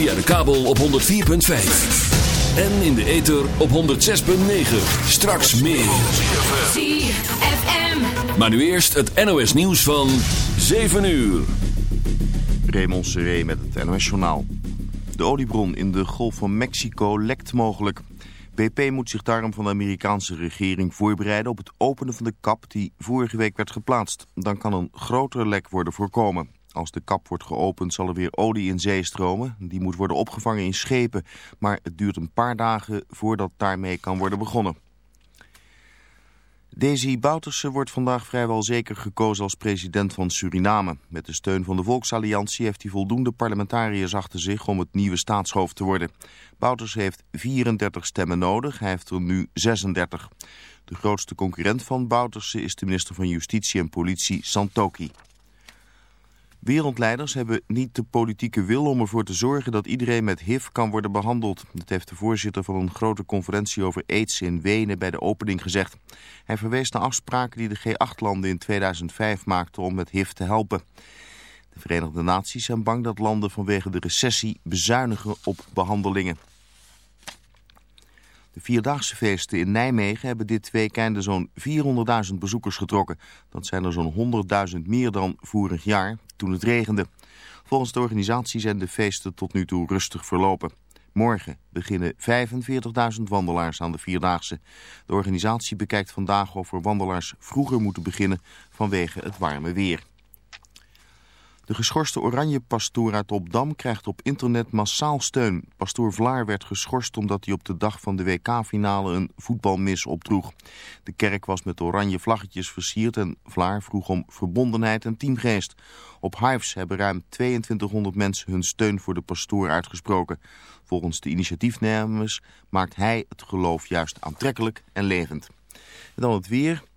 Via de kabel op 104.5. En in de ether op 106.9. Straks meer. ZFM. Maar nu eerst het NOS nieuws van 7 uur. Raymond Seré met het NOS Journaal. De oliebron in de Golf van Mexico lekt mogelijk. BP moet zich daarom van de Amerikaanse regering voorbereiden op het openen van de kap die vorige week werd geplaatst. Dan kan een groter lek worden voorkomen. Als de kap wordt geopend zal er weer olie in zee stromen. Die moet worden opgevangen in schepen, maar het duurt een paar dagen voordat daarmee kan worden begonnen. Desi Bouterse wordt vandaag vrijwel zeker gekozen als president van Suriname. Met de steun van de Volksalliantie heeft hij voldoende parlementariërs achter zich om het nieuwe staatshoofd te worden. Bouterse heeft 34 stemmen nodig, hij heeft er nu 36. De grootste concurrent van Bouterse is de minister van Justitie en Politie Santoki. Wereldleiders hebben niet de politieke wil om ervoor te zorgen dat iedereen met HIV kan worden behandeld. Dat heeft de voorzitter van een grote conferentie over AIDS in Wenen bij de opening gezegd. Hij verwees naar afspraken die de G8-landen in 2005 maakten om met HIV te helpen. De Verenigde Naties zijn bang dat landen vanwege de recessie bezuinigen op behandelingen. De Vierdaagse feesten in Nijmegen hebben dit weekende zo'n 400.000 bezoekers getrokken. Dat zijn er zo'n 100.000 meer dan vorig jaar, toen het regende. Volgens de organisatie zijn de feesten tot nu toe rustig verlopen. Morgen beginnen 45.000 wandelaars aan de Vierdaagse. De organisatie bekijkt vandaag of er wandelaars vroeger moeten beginnen vanwege het warme weer. De geschorste oranje pastoor uit Opdam krijgt op internet massaal steun. Pastoor Vlaar werd geschorst omdat hij op de dag van de WK-finale een voetbalmis opdroeg. De kerk was met oranje vlaggetjes versierd en Vlaar vroeg om verbondenheid en teamgeest. Op Hives hebben ruim 2200 mensen hun steun voor de pastoor uitgesproken. Volgens de initiatiefnemers maakt hij het geloof juist aantrekkelijk en levend. En dan het weer...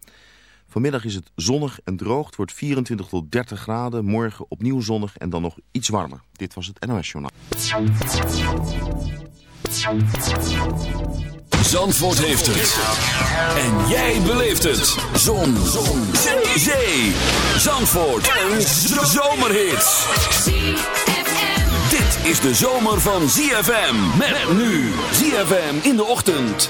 Vanmiddag is het zonnig en droog. Het wordt 24 tot 30 graden. Morgen opnieuw zonnig en dan nog iets warmer. Dit was het NOS Journaal. Zandvoort heeft het. En jij beleeft het. Zon. Zon. Zee. Zee. Zandvoort. Een zomerhit. Dit is de zomer van ZFM. Met nu. ZFM in de ochtend.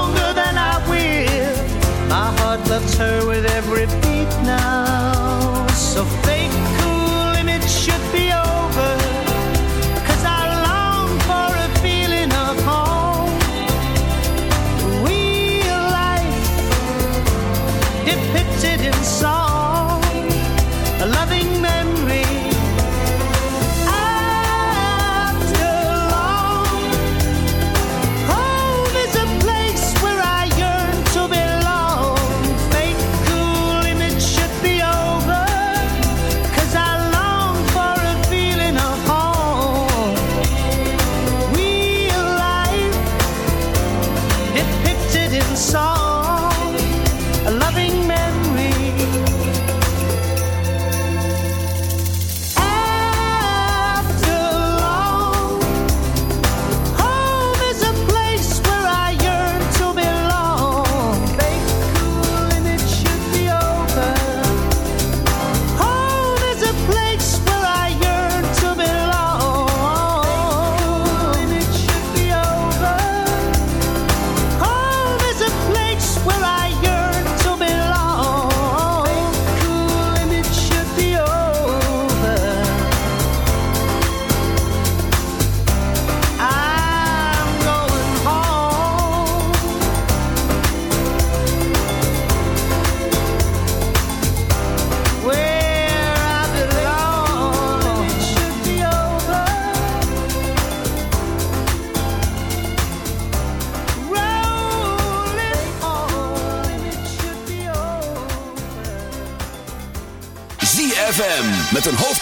loves her with every beat now. So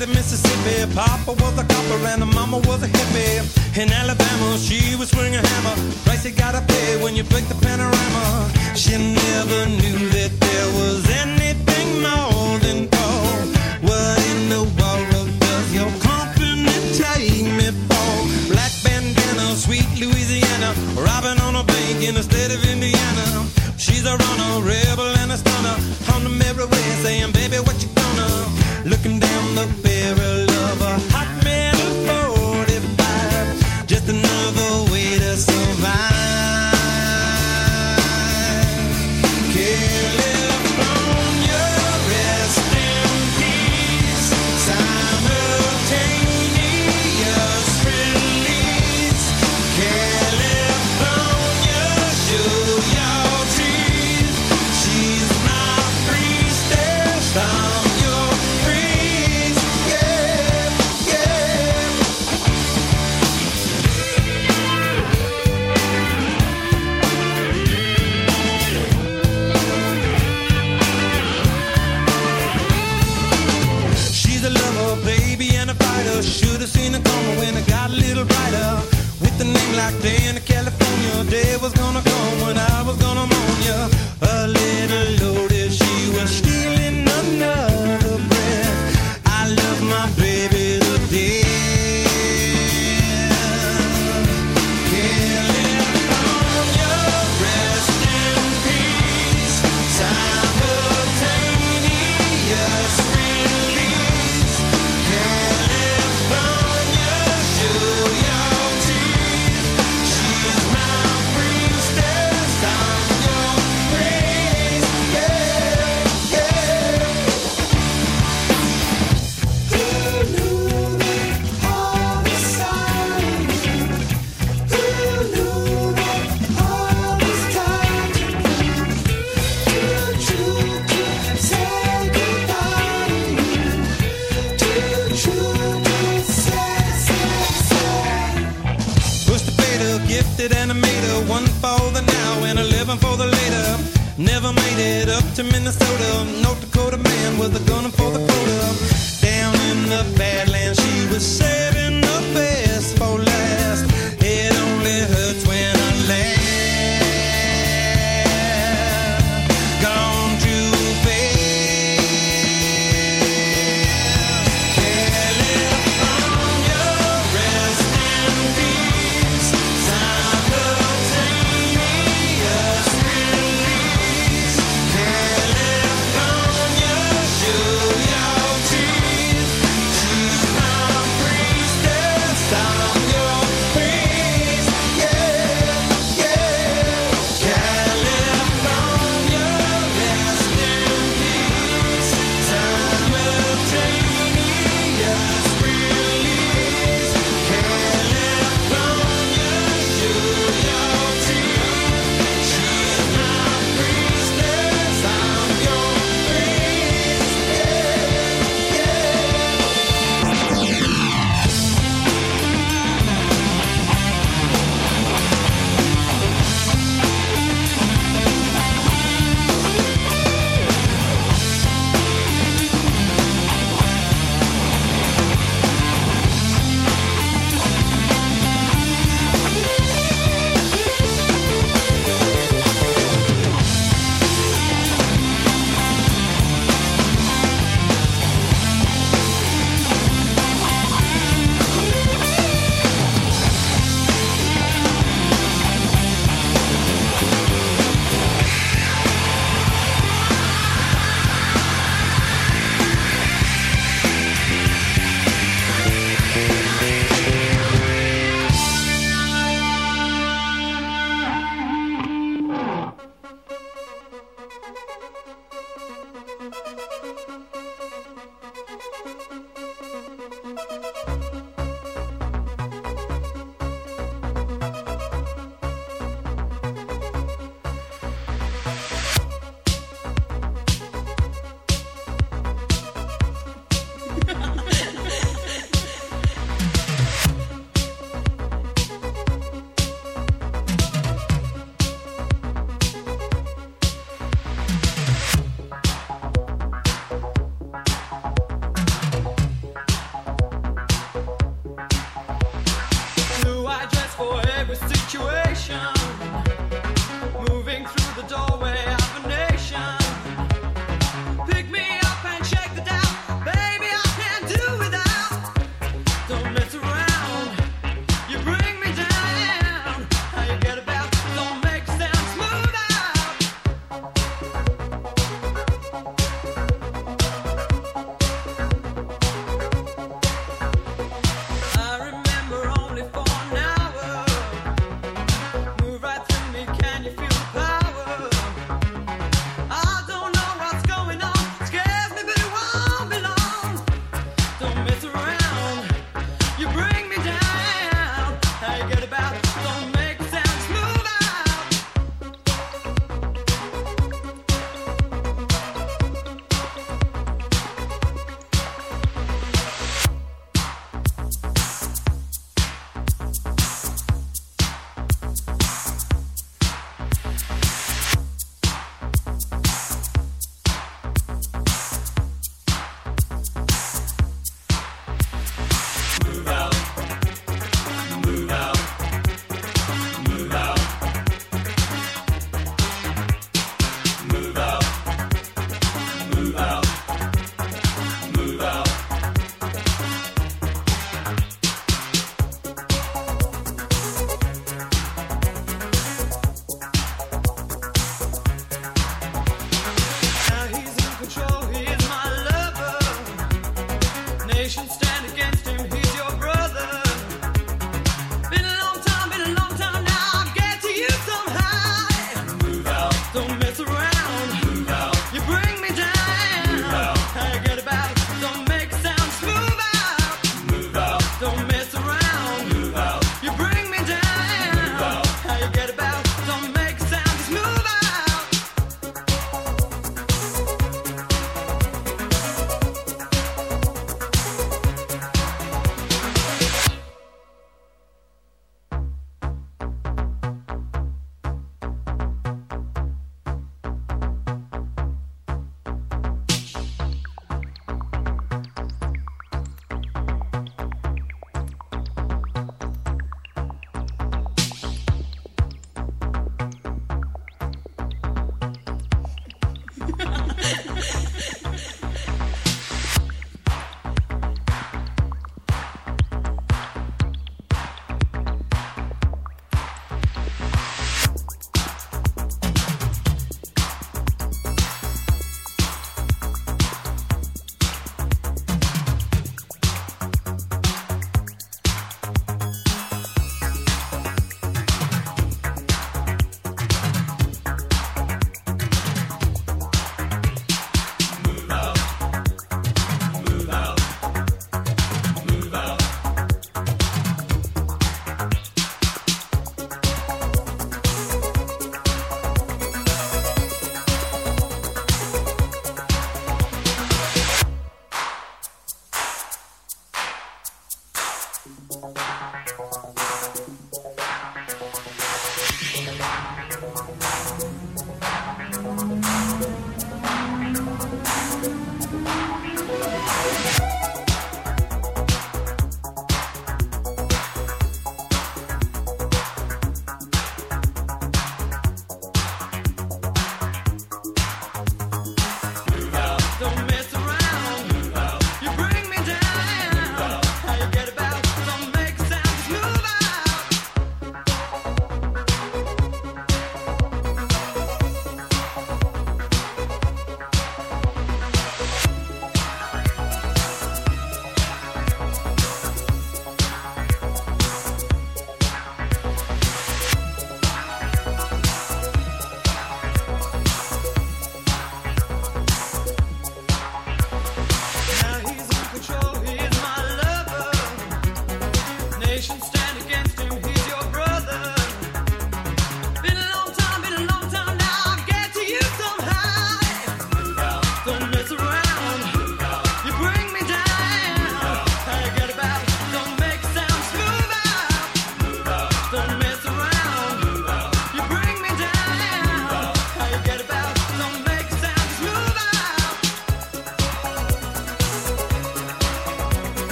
state of Mississippi. Papa was a copper and mama was a hippie. In Alabama, she was swinging a hammer. Price you gotta pay when you break the panorama. She never knew that there was anything more than gold. What in the world does your company take me for? Black bandana, sweet Louisiana. Robbing on a bank in the state of Indiana. She's a runner, rebel and a stunner. On the merry way, saying.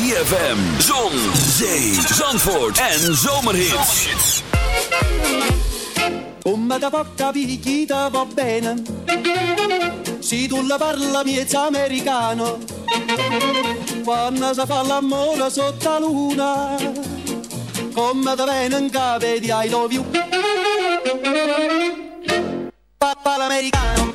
ZFM, zon, zee, zandvoort en zomerhits. Come da porta picchita va bene. Se tu la parla miezza americano, quando si fa l'amore sotto la luna, come capo di I love you. Papà l'americano.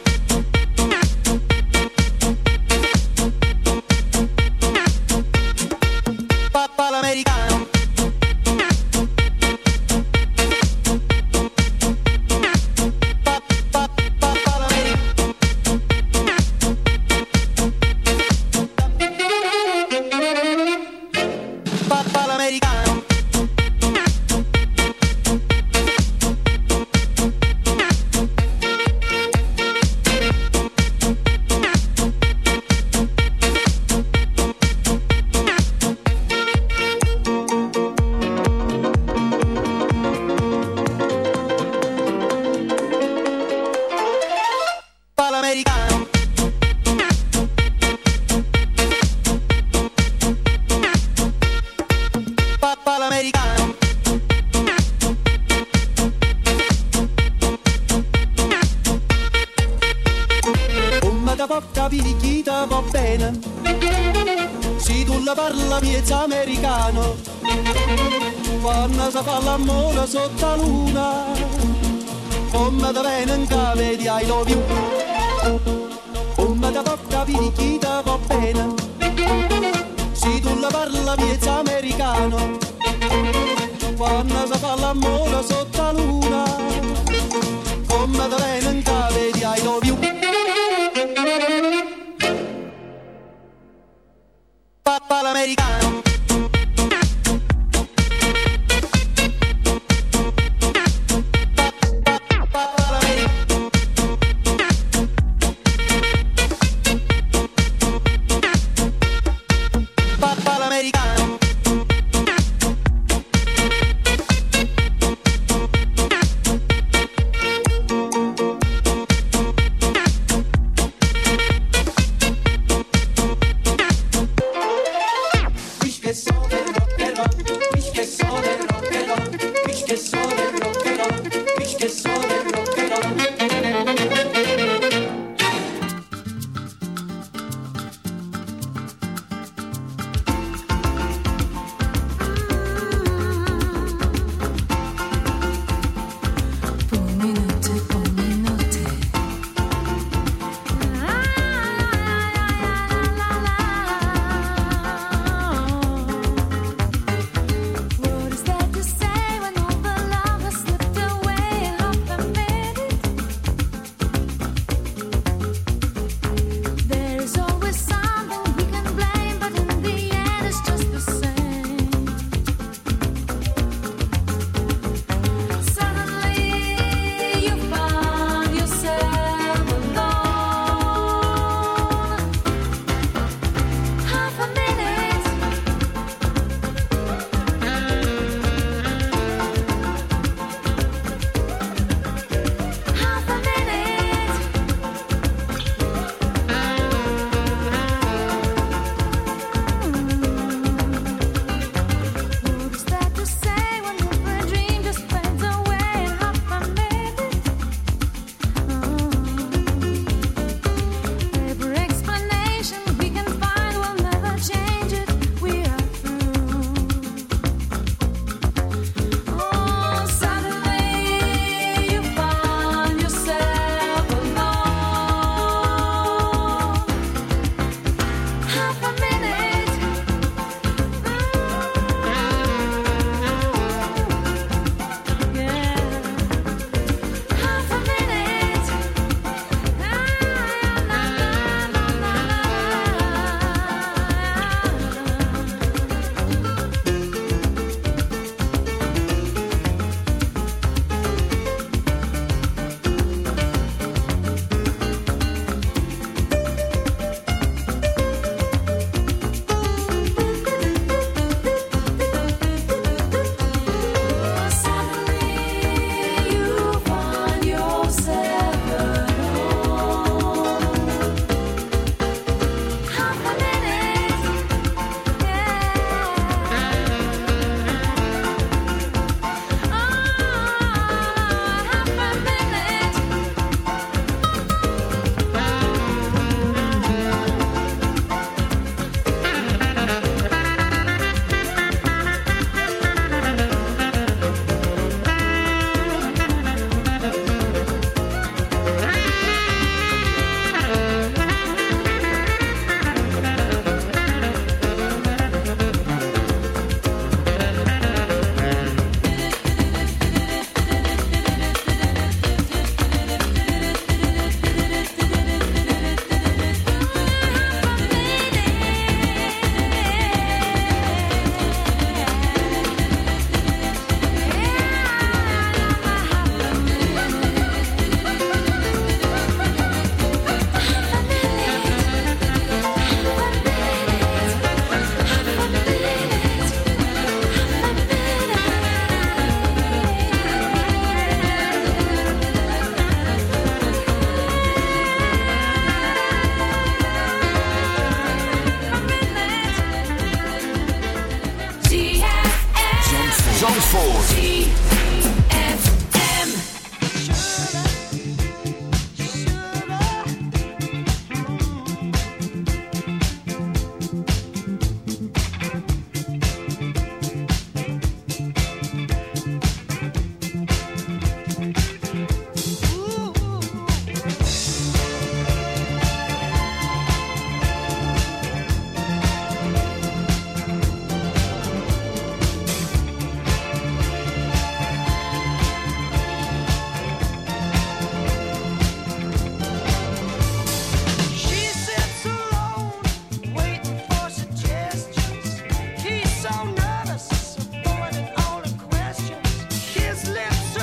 Va bene. Se tu la parla miezza americano Quando si fa l'amore sotto la luna Come da viene in cave di I love you. Come da porta picchita va bene. Se tu la parla miezza americano Quando si fa l'amore sotto la luna Come da viene in cave di I love you para americano.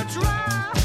try.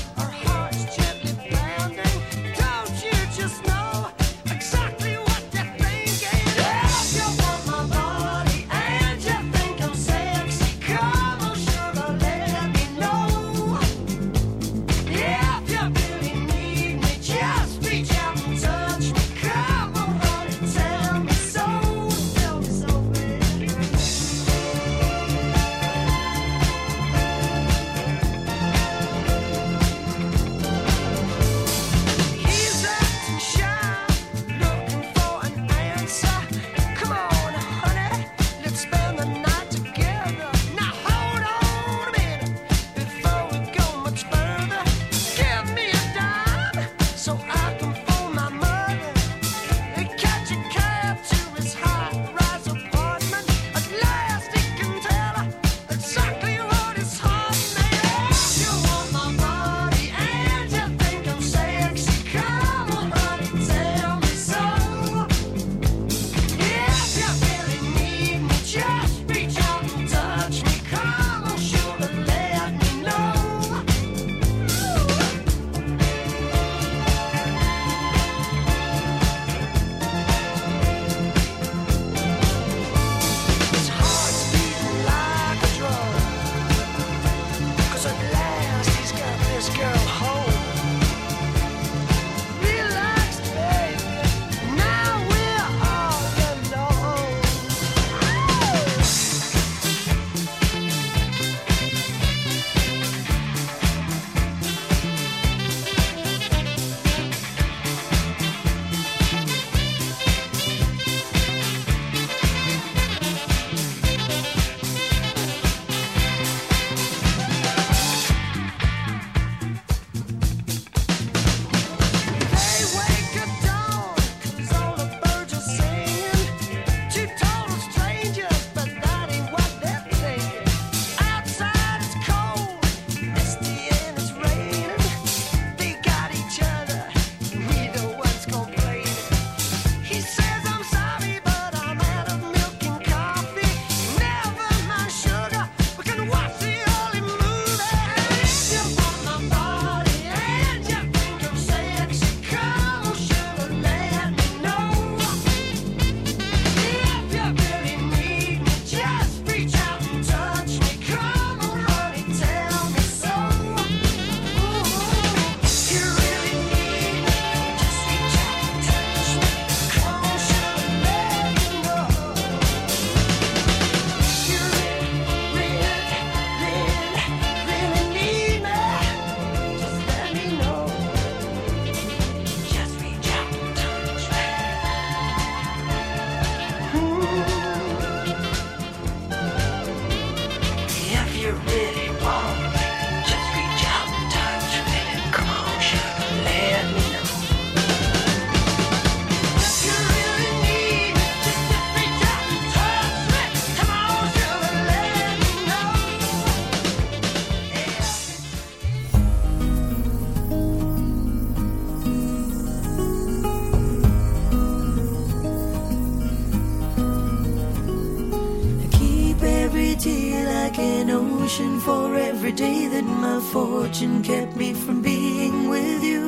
Fortune kept me from being with you.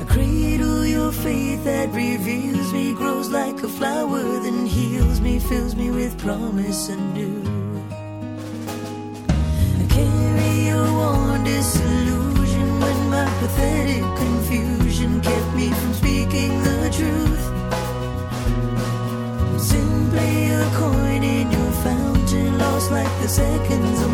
I cradle your faith that reveals me, grows like a flower, then heals me, fills me with promise anew. I carry your warm disillusion when my pathetic confusion kept me from speaking the truth. I'm simply a coin in your fountain, lost like the seconds till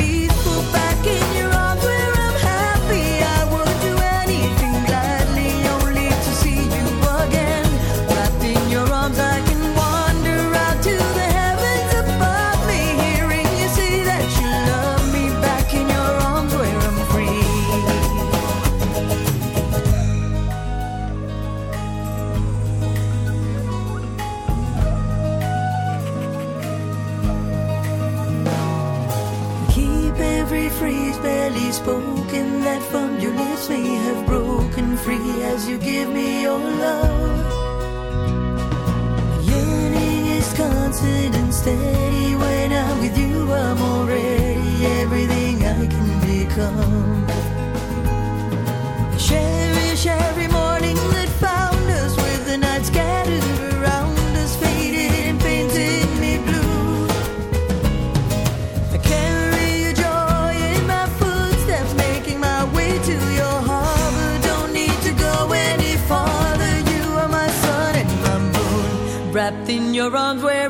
steady. When I'm with you, I'm already everything I can become. Cherish every morning that found us with the night scattered around us, faded and painted me blue. I carry your joy in my footsteps, making my way to your harbor. Don't need to go any farther. You are my sun and my moon, wrapped in your arms where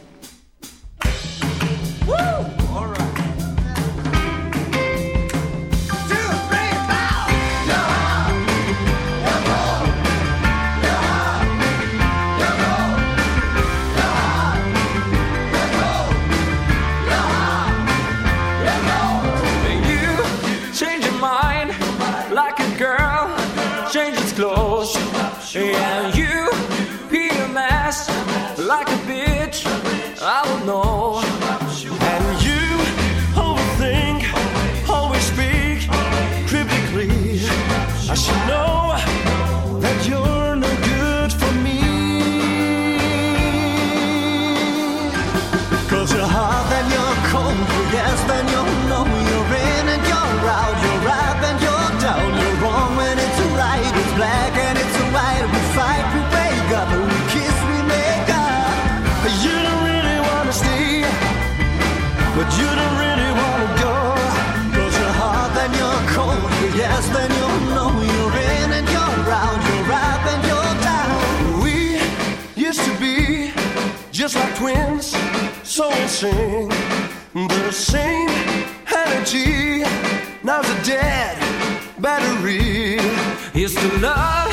Just like twins, so insane. The same energy, now's a dead battery. Used to love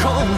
空